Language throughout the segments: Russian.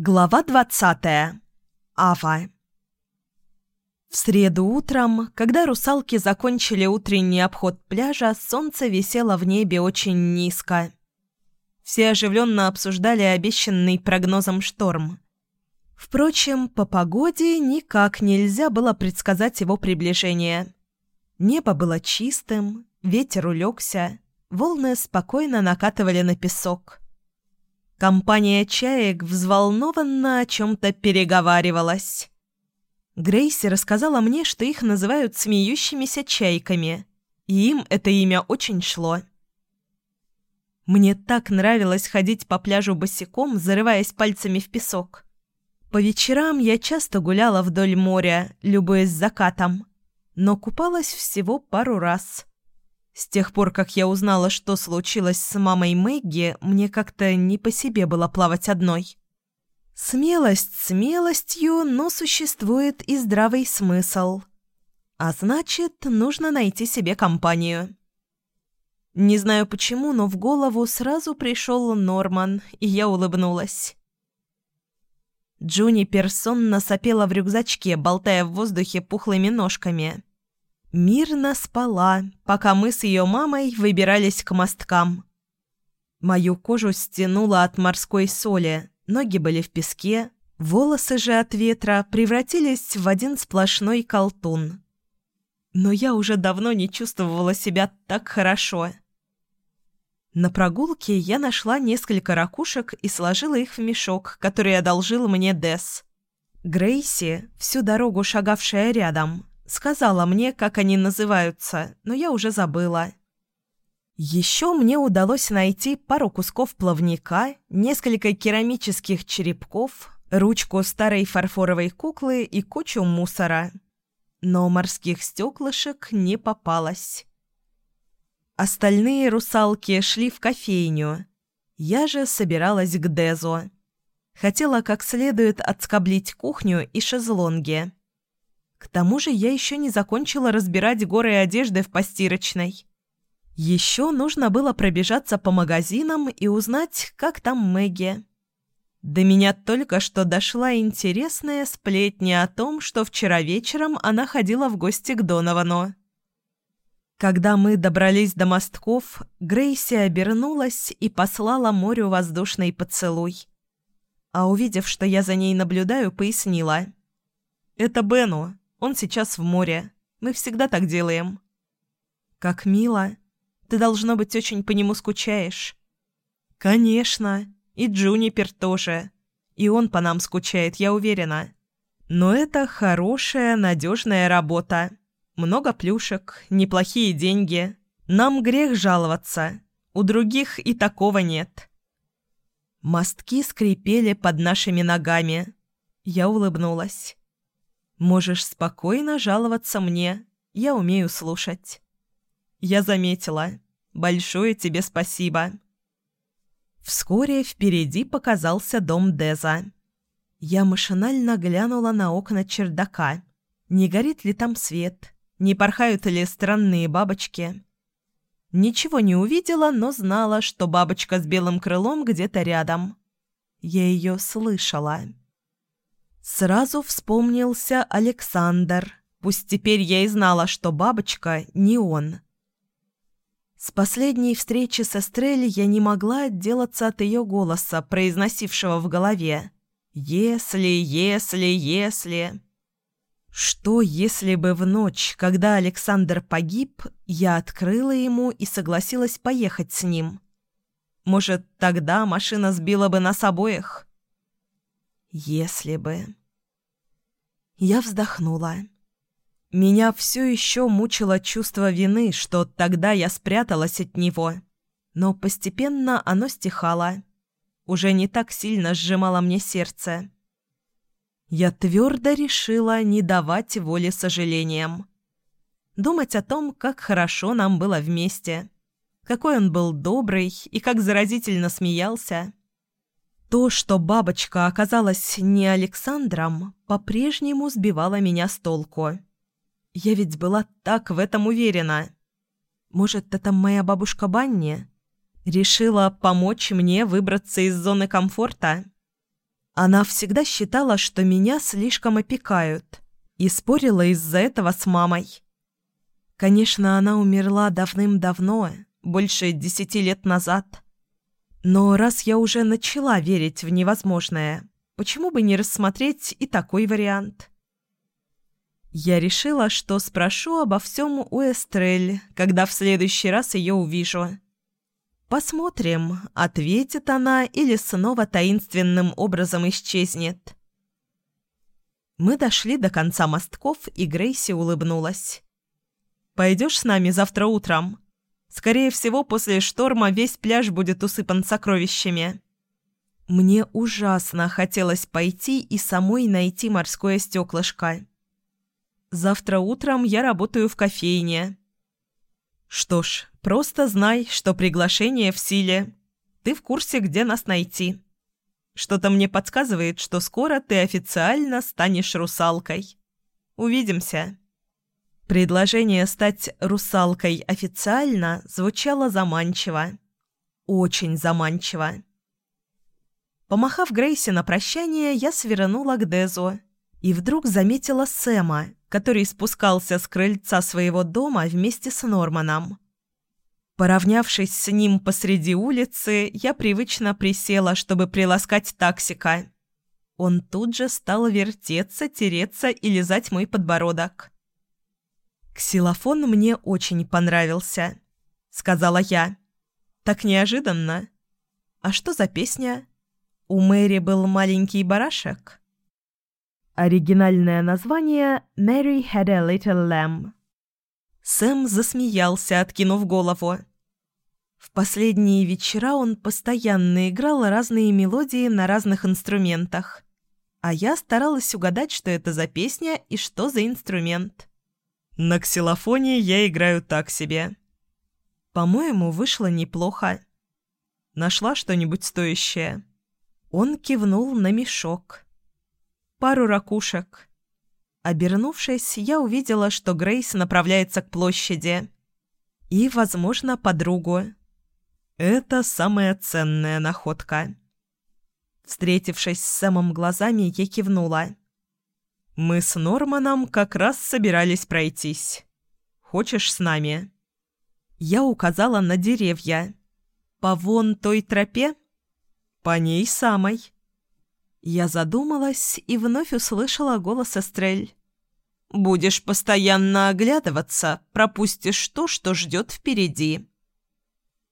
Глава двадцатая. Ава. В среду утром, когда русалки закончили утренний обход пляжа, солнце висело в небе очень низко. Все оживленно обсуждали обещанный прогнозом шторм. Впрочем, по погоде никак нельзя было предсказать его приближение. Небо было чистым, ветер улегся, волны спокойно накатывали на песок. Компания чаек взволнованно о чем-то переговаривалась. Грейси рассказала мне, что их называют смеющимися чайками, и им это имя очень шло. Мне так нравилось ходить по пляжу босиком, зарываясь пальцами в песок. По вечерам я часто гуляла вдоль моря, любуясь закатом, но купалась всего пару раз. С тех пор, как я узнала, что случилось с мамой Мэгги, мне как-то не по себе было плавать одной. Смелость смелостью, но существует и здравый смысл. А значит, нужно найти себе компанию. Не знаю почему, но в голову сразу пришел Норман, и я улыбнулась. Джуни персонно сопела в рюкзачке, болтая в воздухе пухлыми ножками мирно спала, пока мы с ее мамой выбирались к мосткам. Мою кожу стянуло от морской соли, ноги были в песке, волосы же от ветра превратились в один сплошной колтун. Но я уже давно не чувствовала себя так хорошо. На прогулке я нашла несколько ракушек и сложила их в мешок, который одолжил мне Дес. Грейси, всю дорогу шагавшая рядом, Сказала мне, как они называются, но я уже забыла. Еще мне удалось найти пару кусков плавника, несколько керамических черепков, ручку старой фарфоровой куклы и кучу мусора. Но морских стеклышек не попалось. Остальные русалки шли в кофейню. Я же собиралась к Дезу. Хотела как следует отскоблить кухню и шезлонги. К тому же я еще не закончила разбирать горы одежды в постирочной. Еще нужно было пробежаться по магазинам и узнать, как там Мэгги. До меня только что дошла интересная сплетня о том, что вчера вечером она ходила в гости к Доновану. Когда мы добрались до мостков, Грейси обернулась и послала морю воздушный поцелуй. А увидев, что я за ней наблюдаю, пояснила. «Это Бену. Он сейчас в море. Мы всегда так делаем». «Как мило. Ты, должно быть, очень по нему скучаешь». «Конечно. И Джунипер тоже. И он по нам скучает, я уверена. Но это хорошая, надежная работа. Много плюшек, неплохие деньги. Нам грех жаловаться. У других и такого нет». Мостки скрипели под нашими ногами. Я улыбнулась. Можешь спокойно жаловаться мне. Я умею слушать. Я заметила. Большое тебе спасибо. Вскоре впереди показался дом Деза. Я машинально глянула на окна чердака. Не горит ли там свет? Не порхают ли странные бабочки? Ничего не увидела, но знала, что бабочка с белым крылом где-то рядом. Я ее слышала. Сразу вспомнился Александр. Пусть теперь я и знала, что бабочка не он. С последней встречи с Эстрель я не могла отделаться от ее голоса, произносившего в голове «Если, если, если...» Что, если бы в ночь, когда Александр погиб, я открыла ему и согласилась поехать с ним? Может, тогда машина сбила бы нас обоих? Если бы... Я вздохнула. Меня все еще мучило чувство вины, что тогда я спряталась от него. Но постепенно оно стихало. Уже не так сильно сжимало мне сердце. Я твердо решила не давать воли сожалениям. Думать о том, как хорошо нам было вместе. Какой он был добрый и как заразительно смеялся. То, что бабочка оказалась не Александром, по-прежнему сбивало меня с толку. Я ведь была так в этом уверена. Может, это моя бабушка Банни? Решила помочь мне выбраться из зоны комфорта? Она всегда считала, что меня слишком опекают, и спорила из-за этого с мамой. Конечно, она умерла давным-давно, больше десяти лет назад. Но раз я уже начала верить в невозможное, почему бы не рассмотреть и такой вариант? Я решила, что спрошу обо всем у Эстрель, когда в следующий раз ее увижу. Посмотрим, ответит она или снова таинственным образом исчезнет. Мы дошли до конца мостков, и Грейси улыбнулась. «Пойдешь с нами завтра утром? Скорее всего, после шторма весь пляж будет усыпан сокровищами». Мне ужасно хотелось пойти и самой найти морское стеклышко. Завтра утром я работаю в кофейне. Что ж, просто знай, что приглашение в силе. Ты в курсе, где нас найти. Что-то мне подсказывает, что скоро ты официально станешь русалкой. Увидимся. Предложение стать русалкой официально звучало заманчиво. Очень заманчиво. Помахав Грейси на прощание, я свернула к Дезу и вдруг заметила Сэма, который спускался с крыльца своего дома вместе с Норманом. Поравнявшись с ним посреди улицы, я привычно присела, чтобы приласкать таксика. Он тут же стал вертеться, тереться и лизать мой подбородок. «Ксилофон мне очень понравился», — сказала я. «Так неожиданно. А что за песня? У Мэри был маленький барашек?» Оригинальное название «Mary had a little lamb». Сэм засмеялся, откинув голову. В последние вечера он постоянно играл разные мелодии на разных инструментах. А я старалась угадать, что это за песня и что за инструмент. На ксилофоне я играю так себе. По-моему, вышло неплохо. Нашла что-нибудь стоящее. Он кивнул на мешок пару ракушек. Обернувшись, я увидела, что Грейс направляется к площади. И, возможно, подругу. Это самая ценная находка. Встретившись с Сэмом глазами, я кивнула. «Мы с Норманом как раз собирались пройтись. Хочешь с нами?» Я указала на деревья. «По вон той тропе?» «По ней самой», я задумалась и вновь услышала голос Эстрель. «Будешь постоянно оглядываться, пропустишь то, что ждет впереди».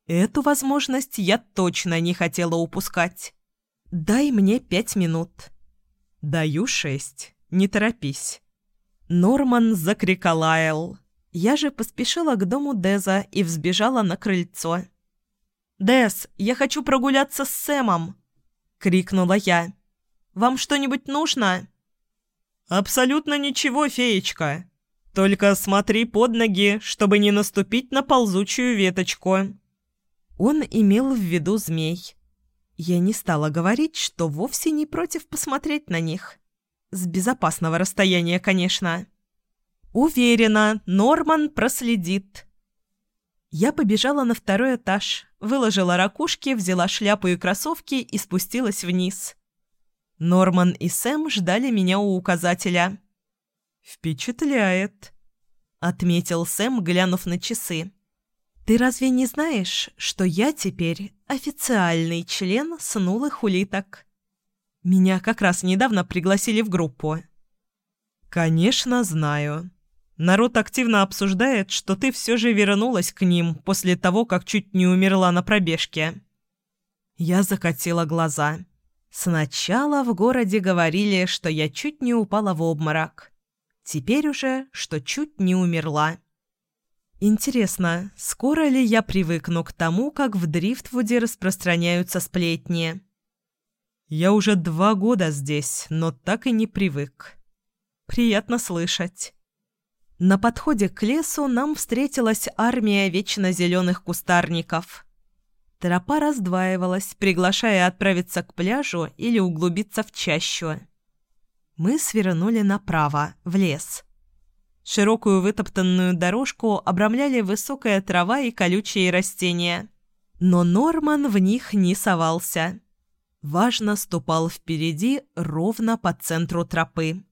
Эту возможность я точно не хотела упускать. «Дай мне пять минут». «Даю шесть. Не торопись». Норман закрикал Я же поспешила к дому Деза и взбежала на крыльцо. «Дез, я хочу прогуляться с Сэмом!» — крикнула я. Вам что-нибудь нужно?» «Абсолютно ничего, феечка. Только смотри под ноги, чтобы не наступить на ползучую веточку». Он имел в виду змей. Я не стала говорить, что вовсе не против посмотреть на них. С безопасного расстояния, конечно. Уверена, Норман проследит. Я побежала на второй этаж, выложила ракушки, взяла шляпу и кроссовки и спустилась вниз. Норман и Сэм ждали меня у указателя. «Впечатляет», — отметил Сэм, глянув на часы. «Ты разве не знаешь, что я теперь официальный член снулых улиток? Меня как раз недавно пригласили в группу». «Конечно, знаю. Народ активно обсуждает, что ты все же вернулась к ним после того, как чуть не умерла на пробежке». Я закатила глаза. Сначала в городе говорили, что я чуть не упала в обморок. Теперь уже, что чуть не умерла. Интересно, скоро ли я привыкну к тому, как в Дрифтвуде распространяются сплетни? Я уже два года здесь, но так и не привык. Приятно слышать. На подходе к лесу нам встретилась армия вечно зеленых кустарников – Тропа раздваивалась, приглашая отправиться к пляжу или углубиться в чащу. Мы свернули направо, в лес. Широкую вытоптанную дорожку обрамляли высокая трава и колючие растения. Но Норман в них не совался. Важно ступал впереди ровно по центру тропы.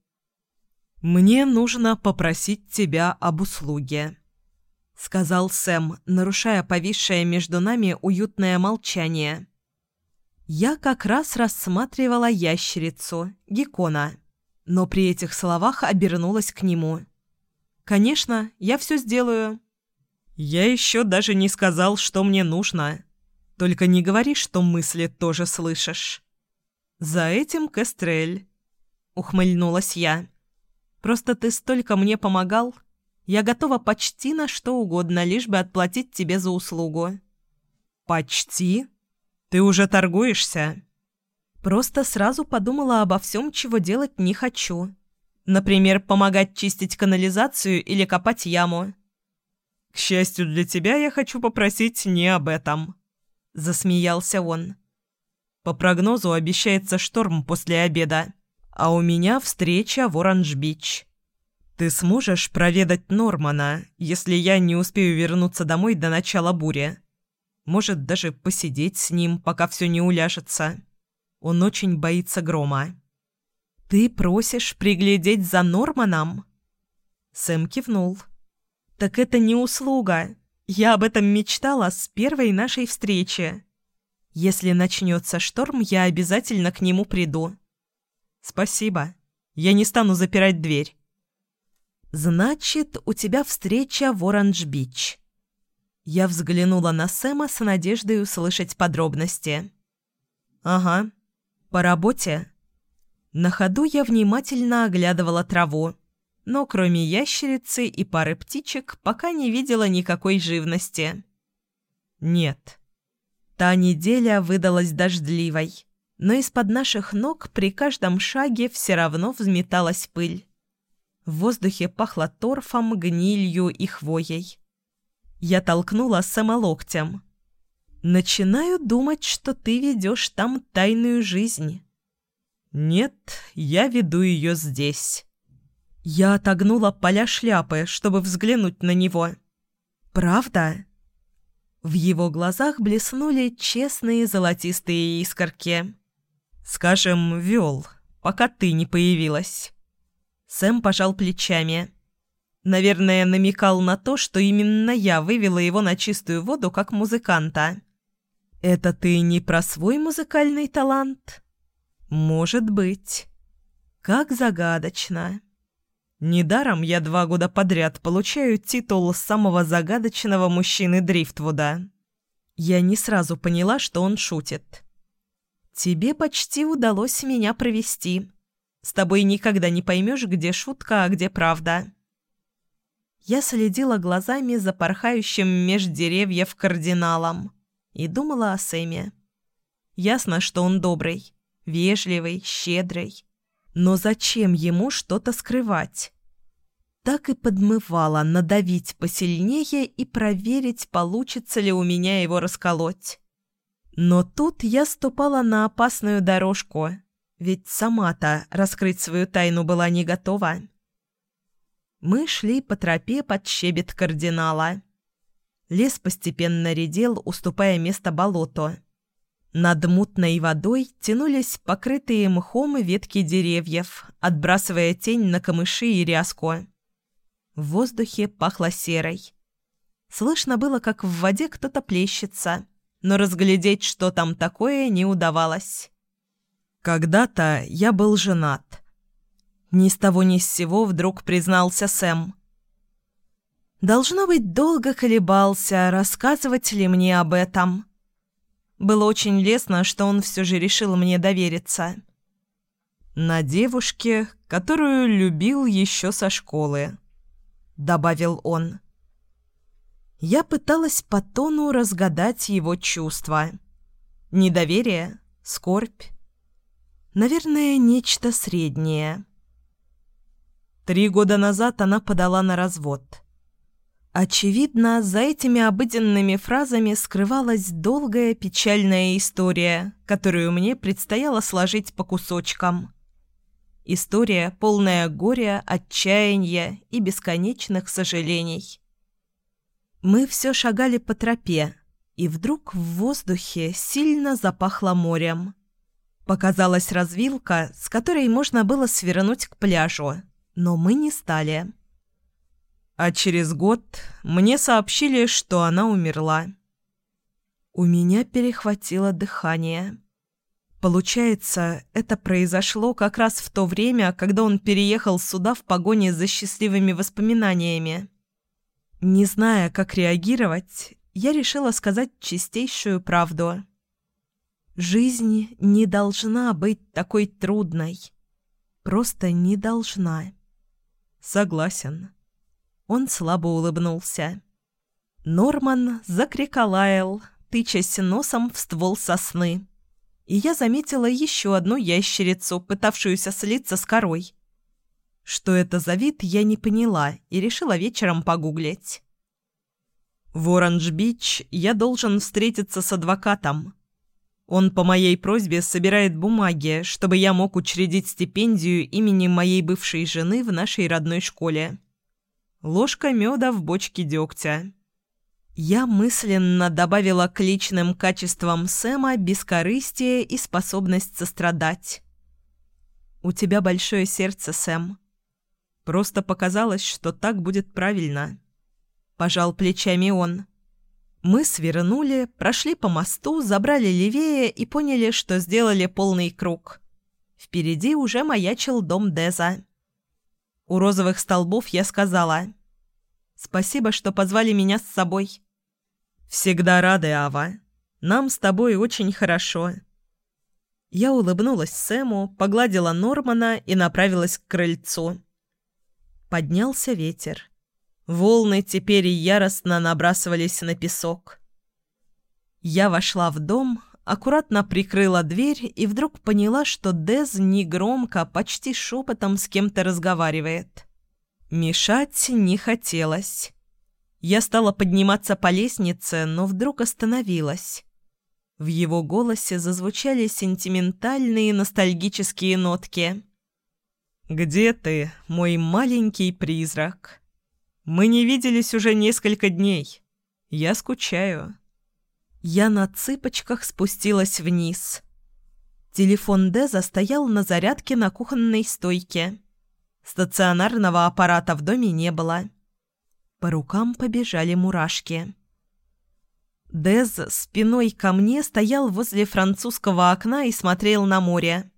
«Мне нужно попросить тебя об услуге», — сказал Сэм, нарушая повисшее между нами уютное молчание. Я как раз рассматривала ящерицу, Геккона, но при этих словах обернулась к нему. «Конечно, я все сделаю». «Я еще даже не сказал, что мне нужно. Только не говори, что мысли тоже слышишь». «За этим Кестрель», — ухмыльнулась я. «Просто ты столько мне помогал. Я готова почти на что угодно, лишь бы отплатить тебе за услугу». «Почти? Ты уже торгуешься?» Просто сразу подумала обо всем, чего делать не хочу. Например, помогать чистить канализацию или копать яму. «К счастью для тебя, я хочу попросить не об этом», — засмеялся он. «По прогнозу обещается шторм после обеда, а у меня встреча в Оранж-Бич. Ты сможешь проведать Нормана, если я не успею вернуться домой до начала бури? Может, даже посидеть с ним, пока все не уляжется?» Он очень боится грома. «Ты просишь приглядеть за Норманом?» Сэм кивнул. «Так это не услуга. Я об этом мечтала с первой нашей встречи. Если начнется шторм, я обязательно к нему приду». «Спасибо. Я не стану запирать дверь». «Значит, у тебя встреча в Оранж-Бич». Я взглянула на Сэма с надеждой услышать подробности. «Ага. «По работе?» На ходу я внимательно оглядывала траву, но кроме ящерицы и пары птичек пока не видела никакой живности. Нет. Та неделя выдалась дождливой, но из-под наших ног при каждом шаге все равно взметалась пыль. В воздухе пахло торфом, гнилью и хвоей. Я толкнула самолоктем. Начинаю думать, что ты ведешь там тайную жизнь. Нет, я веду ее здесь. Я отогнула поля шляпы, чтобы взглянуть на него. Правда? В его глазах блеснули честные золотистые искорки. Скажем, вел, пока ты не появилась. Сэм пожал плечами. Наверное, намекал на то, что именно я вывела его на чистую воду как музыканта. «Это ты не про свой музыкальный талант?» «Может быть. Как загадочно. Недаром я два года подряд получаю титул самого загадочного мужчины Дрифтвуда. Я не сразу поняла, что он шутит. Тебе почти удалось меня провести. С тобой никогда не поймешь, где шутка, а где правда». Я следила глазами за порхающим меж деревьев кардиналом и думала о Сэме. Ясно, что он добрый, вежливый, щедрый. Но зачем ему что-то скрывать? Так и подмывала надавить посильнее и проверить, получится ли у меня его расколоть. Но тут я ступала на опасную дорожку, ведь сама-то раскрыть свою тайну была не готова. Мы шли по тропе под щебет кардинала. Лес постепенно редел, уступая место болоту. Над мутной водой тянулись покрытые мхом ветки деревьев, отбрасывая тень на камыши и ряску. В воздухе пахло серой. Слышно было, как в воде кто-то плещется, но разглядеть, что там такое, не удавалось. «Когда-то я был женат». Ни с того ни с сего вдруг признался Сэм. Должно быть, долго колебался, рассказывать ли мне об этом. Было очень лестно, что он все же решил мне довериться. «На девушке, которую любил еще со школы», — добавил он. Я пыталась по тону разгадать его чувства. Недоверие, скорбь. Наверное, нечто среднее. Три года назад она подала на развод. Очевидно, за этими обыденными фразами скрывалась долгая печальная история, которую мне предстояло сложить по кусочкам. История, полная горя, отчаяния и бесконечных сожалений. Мы все шагали по тропе, и вдруг в воздухе сильно запахло морем. Показалась развилка, с которой можно было свернуть к пляжу, но мы не стали. А через год мне сообщили, что она умерла. У меня перехватило дыхание. Получается, это произошло как раз в то время, когда он переехал сюда в погоне за счастливыми воспоминаниями. Не зная, как реагировать, я решила сказать чистейшую правду. Жизнь не должна быть такой трудной. Просто не должна. Согласен. Он слабо улыбнулся. Норман закриколаял, тычась носом в ствол сосны. И я заметила еще одну ящерицу, пытавшуюся слиться с корой. Что это за вид, я не поняла и решила вечером погуглить. В Оранж-Бич я должен встретиться с адвокатом. Он по моей просьбе собирает бумаги, чтобы я мог учредить стипендию имени моей бывшей жены в нашей родной школе. Ложка меда в бочке дегтя. Я мысленно добавила к личным качествам Сэма бескорыстие и способность сострадать. «У тебя большое сердце, Сэм. Просто показалось, что так будет правильно». Пожал плечами он. Мы свернули, прошли по мосту, забрали левее и поняли, что сделали полный круг. Впереди уже маячил дом Деза. У розовых столбов я сказала «Спасибо, что позвали меня с собой». «Всегда рады, Ава. Нам с тобой очень хорошо». Я улыбнулась Сэму, погладила Нормана и направилась к крыльцу. Поднялся ветер. Волны теперь яростно набрасывались на песок. Я вошла в дом, аккуратно прикрыла дверь и вдруг поняла, что Дез негромко, почти шепотом с кем-то разговаривает. Мешать не хотелось. Я стала подниматься по лестнице, но вдруг остановилась. В его голосе зазвучали сентиментальные ностальгические нотки. «Где ты, мой маленький призрак? Мы не виделись уже несколько дней. Я скучаю». Я на цыпочках спустилась вниз. Телефон Деза стоял на зарядке на кухонной стойке. Стационарного аппарата в доме не было. По рукам побежали мурашки. Дез спиной ко мне стоял возле французского окна и смотрел на море.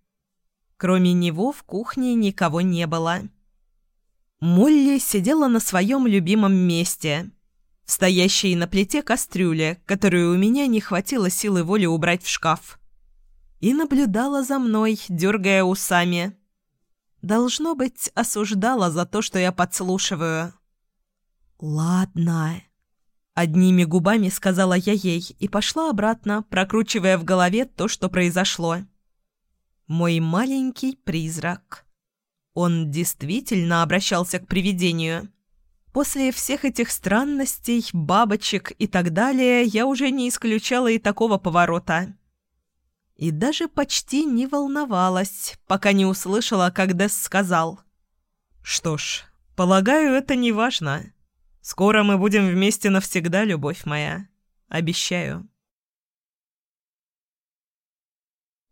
Кроме него в кухне никого не было. Молли сидела на своем любимом месте – стоящей на плите кастрюле, которую у меня не хватило силы воли убрать в шкаф. И наблюдала за мной, дергая усами. Должно быть, осуждала за то, что я подслушиваю. «Ладно», — одними губами сказала я ей и пошла обратно, прокручивая в голове то, что произошло. «Мой маленький призрак». Он действительно обращался к привидению. После всех этих странностей, бабочек и так далее, я уже не исключала и такого поворота. И даже почти не волновалась, пока не услышала, как Десс сказал. «Что ж, полагаю, это не важно. Скоро мы будем вместе навсегда, любовь моя. Обещаю».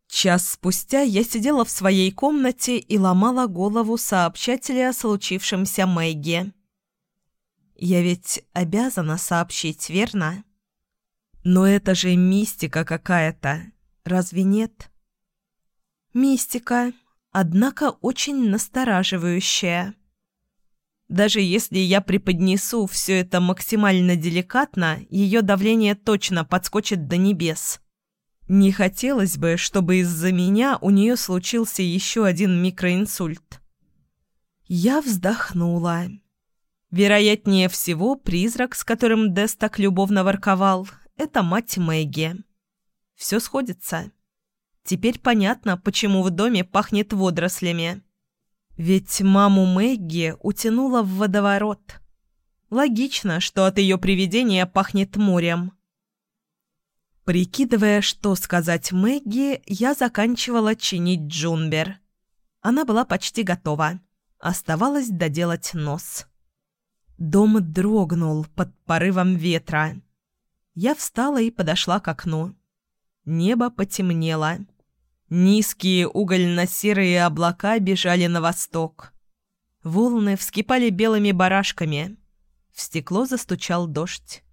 Час спустя я сидела в своей комнате и ломала голову сообщателя о случившемся Мэгги. Я ведь обязана сообщить, верно? Но это же мистика какая-то, разве нет? Мистика, однако очень настораживающая. Даже если я преподнесу все это максимально деликатно, ее давление точно подскочит до небес. Не хотелось бы, чтобы из-за меня у нее случился еще один микроинсульт. Я вздохнула. Вероятнее всего, призрак, с которым Дэс так любовно ворковал, это мать Мэгги. Все сходится. Теперь понятно, почему в доме пахнет водорослями. Ведь маму Мэгги утянула в водоворот. Логично, что от ее привидения пахнет морем. Прикидывая, что сказать Мэгги, я заканчивала чинить Джунбер. Она была почти готова. Оставалось доделать нос. Дом дрогнул под порывом ветра. Я встала и подошла к окну. Небо потемнело. Низкие угольно-серые облака бежали на восток. Волны вскипали белыми барашками. В стекло застучал дождь.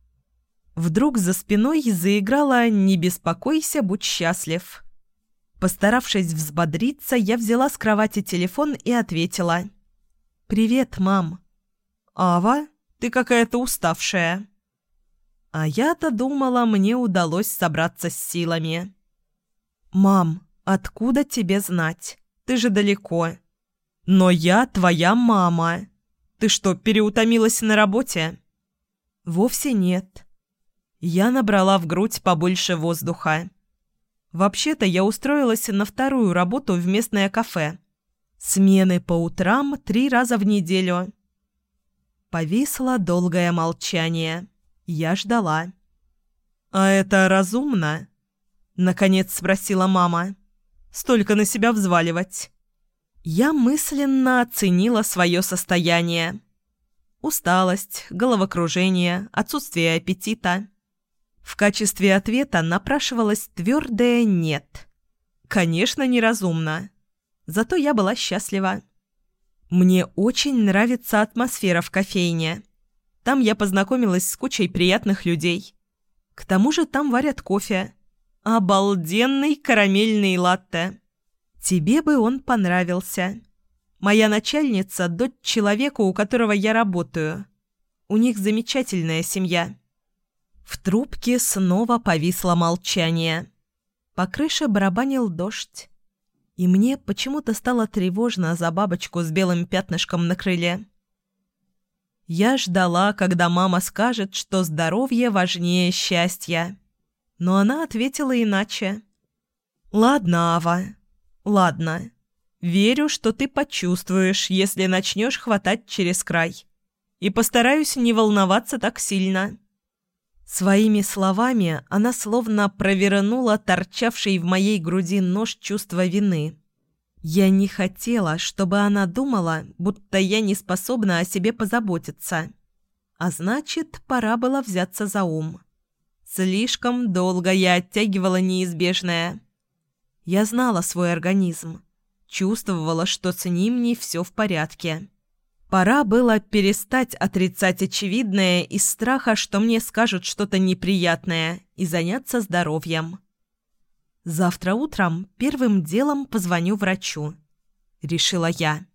Вдруг за спиной заиграла «Не беспокойся, будь счастлив». Постаравшись взбодриться, я взяла с кровати телефон и ответила. «Привет, мам». «Ава, ты какая-то уставшая». А я-то думала, мне удалось собраться с силами. «Мам, откуда тебе знать? Ты же далеко». «Но я твоя мама. Ты что, переутомилась на работе?» «Вовсе нет». Я набрала в грудь побольше воздуха. Вообще-то я устроилась на вторую работу в местное кафе. Смены по утрам три раза в неделю. Повисло долгое молчание. Я ждала. «А это разумно?» Наконец спросила мама. «Столько на себя взваливать». Я мысленно оценила свое состояние. Усталость, головокружение, отсутствие аппетита. В качестве ответа напрашивалось твердое «нет». Конечно, неразумно. Зато я была счастлива. Мне очень нравится атмосфера в кофейне. Там я познакомилась с кучей приятных людей. К тому же там варят кофе. Обалденный карамельный латте. Тебе бы он понравился. Моя начальница – дочь человека, у которого я работаю. У них замечательная семья. В трубке снова повисло молчание. По крыше барабанил дождь. И мне почему-то стало тревожно за бабочку с белым пятнышком на крыле. Я ждала, когда мама скажет, что здоровье важнее счастья. Но она ответила иначе. «Ладно, Ава, ладно. Верю, что ты почувствуешь, если начнешь хватать через край. И постараюсь не волноваться так сильно». Своими словами она словно провернула торчавший в моей груди нож чувства вины. Я не хотела, чтобы она думала, будто я не способна о себе позаботиться. А значит, пора было взяться за ум. Слишком долго я оттягивала неизбежное. Я знала свой организм. Чувствовала, что с ним не все в порядке. Пора было перестать отрицать очевидное из страха, что мне скажут что-то неприятное, и заняться здоровьем. Завтра утром первым делом позвоню врачу. Решила я.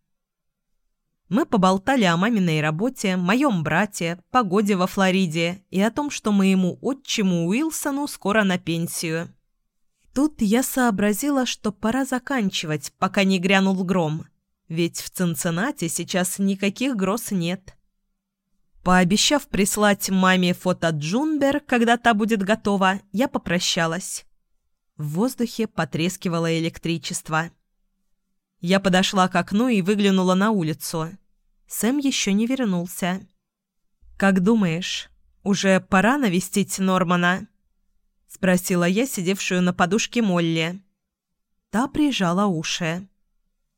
Мы поболтали о маминой работе, моем брате, погоде во Флориде и о том, что моему отчиму Уилсону скоро на пенсию. Тут я сообразила, что пора заканчивать, пока не грянул гром. Ведь в Цинциннати сейчас никаких гроз нет. Пообещав прислать маме фото Джунбер, когда та будет готова, я попрощалась. В воздухе потрескивало электричество. Я подошла к окну и выглянула на улицу. Сэм еще не вернулся. «Как думаешь, уже пора навестить Нормана?» — спросила я, сидевшую на подушке Молли. Та прижала уши.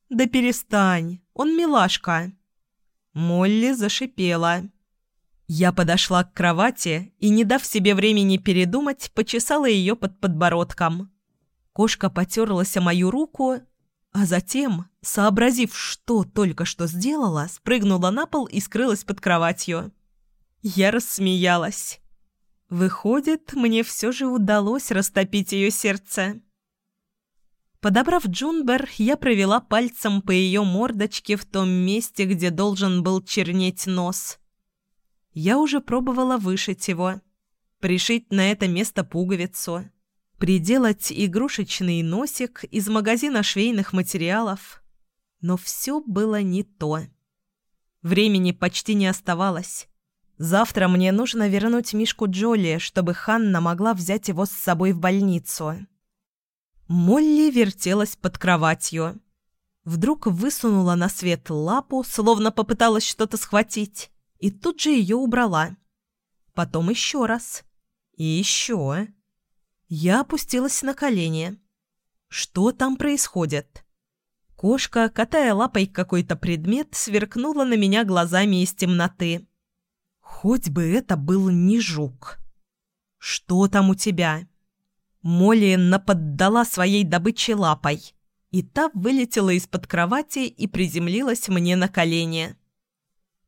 «Да перестань, он милашка!» Молли зашипела. Я подошла к кровати и, не дав себе времени передумать, почесала ее под подбородком. Кошка потерлась о мою руку, а затем, сообразив, что только что сделала, спрыгнула на пол и скрылась под кроватью. Я рассмеялась. Выходит, мне все же удалось растопить ее сердце. Подобрав Джунбер, я провела пальцем по ее мордочке в том месте, где должен был чернеть нос. Я уже пробовала вышить его, пришить на это место пуговицу, приделать игрушечный носик из магазина швейных материалов. Но все было не то. Времени почти не оставалось. Завтра мне нужно вернуть Мишку Джоли, чтобы Ханна могла взять его с собой в больницу. Молли вертелась под кроватью. Вдруг высунула на свет лапу, словно попыталась что-то схватить и тут же ее убрала. Потом еще раз. И еще. Я опустилась на колени. Что там происходит? Кошка, катая лапой какой-то предмет, сверкнула на меня глазами из темноты. Хоть бы это был не жук. «Что там у тебя?» Молли наподдала своей добыче лапой, и та вылетела из-под кровати и приземлилась мне на колени.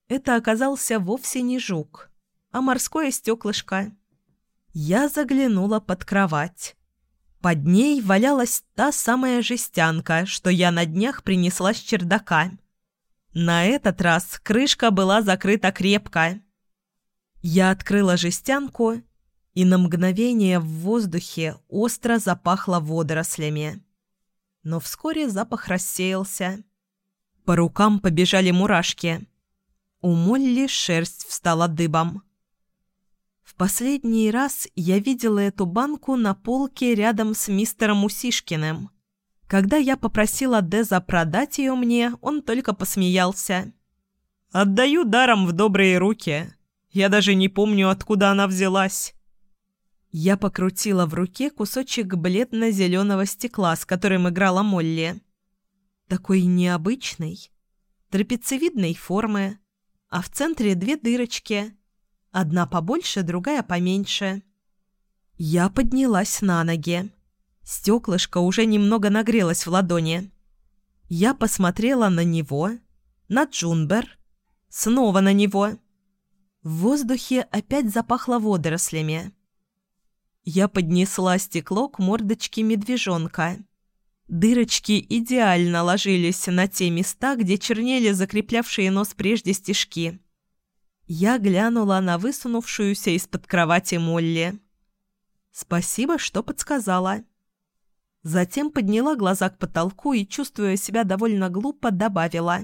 Это оказался вовсе не жук, а морское стеклышко. Я заглянула под кровать. Под ней валялась та самая жестянка, что я на днях принесла с чердака. На этот раз крышка была закрыта крепко. Я открыла жестянку, и на мгновение в воздухе остро запахло водорослями. Но вскоре запах рассеялся. По рукам побежали мурашки. У Молли шерсть встала дыбом. Последний раз я видела эту банку на полке рядом с мистером Усишкиным. Когда я попросила Деза продать ее мне, он только посмеялся. «Отдаю даром в добрые руки. Я даже не помню, откуда она взялась». Я покрутила в руке кусочек бледно-зеленого стекла, с которым играла Молли. Такой необычный, трапециевидной формы, а в центре две дырочки. Одна побольше, другая поменьше. Я поднялась на ноги. Стеклышко уже немного нагрелось в ладони. Я посмотрела на него, на Джунбер, снова на него. В воздухе опять запахло водорослями. Я поднесла стекло к мордочке медвежонка. Дырочки идеально ложились на те места, где чернели закреплявшие нос прежде стежки. Я глянула на высунувшуюся из-под кровати Молли. «Спасибо, что подсказала». Затем подняла глаза к потолку и, чувствуя себя довольно глупо, добавила.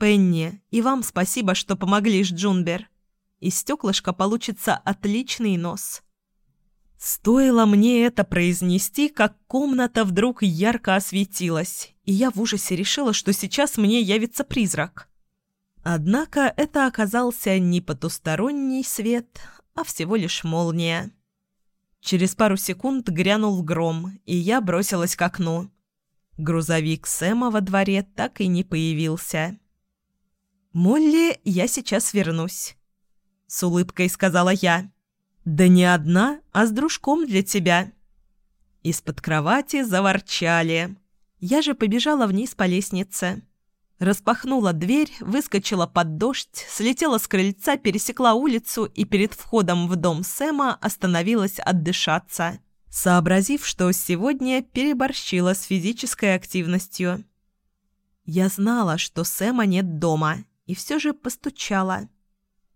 «Пенни, и вам спасибо, что помогли Джунбер. Из стеклышка получится отличный нос». Стоило мне это произнести, как комната вдруг ярко осветилась, и я в ужасе решила, что сейчас мне явится призрак. Однако это оказался не потусторонний свет, а всего лишь молния. Через пару секунд грянул гром, и я бросилась к окну. Грузовик Сэма во дворе так и не появился. «Молли, я сейчас вернусь», — с улыбкой сказала я. «Да не одна, а с дружком для тебя». Из-под кровати заворчали. Я же побежала вниз по лестнице. Распахнула дверь, выскочила под дождь, слетела с крыльца, пересекла улицу и перед входом в дом Сэма остановилась отдышаться, сообразив, что сегодня переборщила с физической активностью. Я знала, что Сэма нет дома, и все же постучала.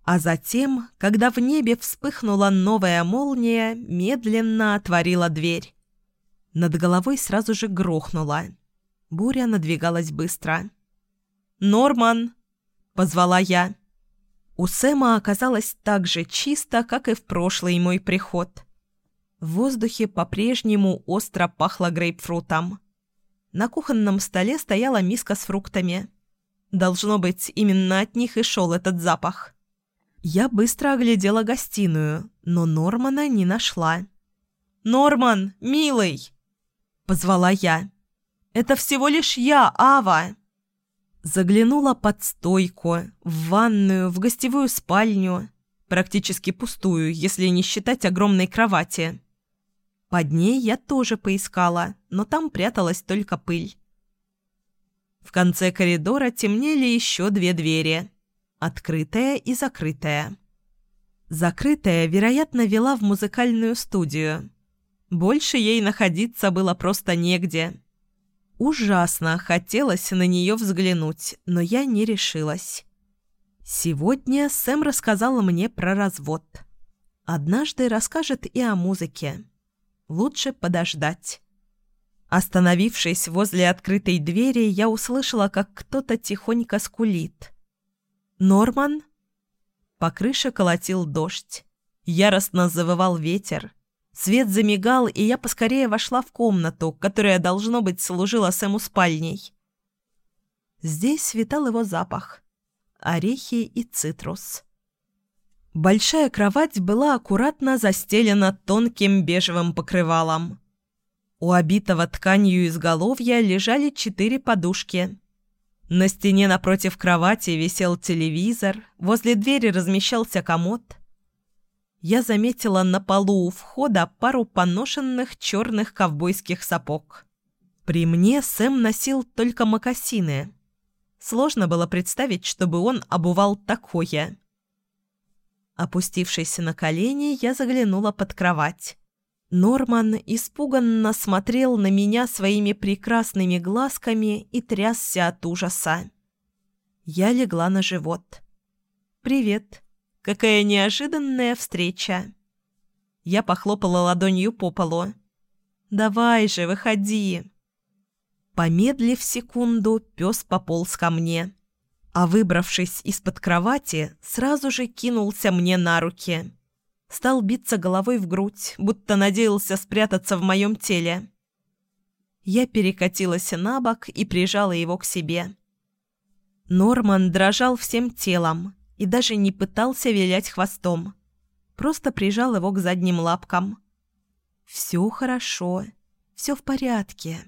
А затем, когда в небе вспыхнула новая молния, медленно отворила дверь. Над головой сразу же грохнула. Буря надвигалась быстро. «Норман!» — позвала я. У Сэма оказалось так же чисто, как и в прошлый мой приход. В воздухе по-прежнему остро пахло грейпфрутом. На кухонном столе стояла миска с фруктами. Должно быть, именно от них и шел этот запах. Я быстро оглядела гостиную, но Нормана не нашла. «Норман, милый!» — позвала я. «Это всего лишь я, Ава!» Заглянула под стойку, в ванную, в гостевую спальню, практически пустую, если не считать огромной кровати. Под ней я тоже поискала, но там пряталась только пыль. В конце коридора темнели еще две двери — Открытая и закрытая. Закрытая, вероятно, вела в музыкальную студию. Больше ей находиться было просто негде. Ужасно хотелось на нее взглянуть, но я не решилась. Сегодня Сэм рассказала мне про развод. Однажды расскажет и о музыке. Лучше подождать. Остановившись возле открытой двери, я услышала, как кто-то тихонько скулит. «Норман?» По крыше колотил дождь. Яростно завывал ветер. Свет замигал, и я поскорее вошла в комнату, которая, должно быть, служила Сэму спальней. Здесь витал его запах. Орехи и цитрус. Большая кровать была аккуратно застелена тонким бежевым покрывалом. У обитого тканью изголовья лежали четыре подушки. На стене напротив кровати висел телевизор, возле двери размещался комод. Я заметила на полу у входа пару поношенных черных ковбойских сапог. При мне Сэм носил только мокасины. Сложно было представить, чтобы он обувал такое. Опустившись на колени, я заглянула под кровать. Норман испуганно смотрел на меня своими прекрасными глазками и трясся от ужаса. Я легла на живот. «Привет. Какая неожиданная встреча!» Я похлопала ладонью по полу. «Давай же, выходи!» Помедлив секунду, пес пополз ко мне, а выбравшись из-под кровати, сразу же кинулся мне на руки. Стал биться головой в грудь, будто надеялся спрятаться в моем теле. Я перекатилась на бок и прижала его к себе. Норман дрожал всем телом и даже не пытался вилять хвостом. Просто прижал его к задним лапкам. «Все хорошо, все в порядке».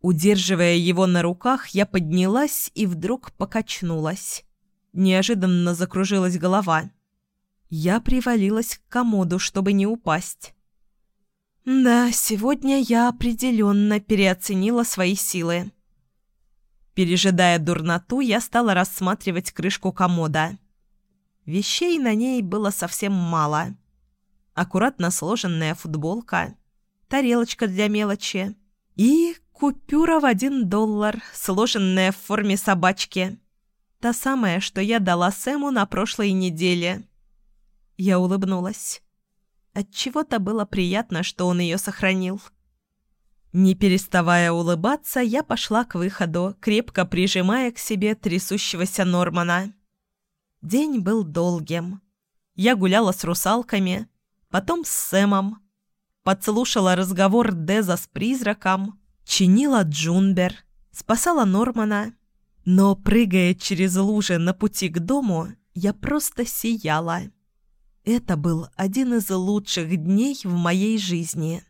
Удерживая его на руках, я поднялась и вдруг покачнулась. Неожиданно закружилась голова. Я привалилась к комоду, чтобы не упасть. Да, сегодня я определенно переоценила свои силы. Пережидая дурноту, я стала рассматривать крышку комода. Вещей на ней было совсем мало. Аккуратно сложенная футболка, тарелочка для мелочи и Купюра в один доллар, сложенная в форме собачки. Та самая, что я дала Сэму на прошлой неделе. Я улыбнулась. Отчего-то было приятно, что он ее сохранил. Не переставая улыбаться, я пошла к выходу, крепко прижимая к себе трясущегося Нормана. День был долгим. Я гуляла с русалками, потом с Сэмом. Подслушала разговор Деза с призраком, чинила Джунбер, спасала Нормана. Но, прыгая через лужи на пути к дому, я просто сияла. Это был один из лучших дней в моей жизни.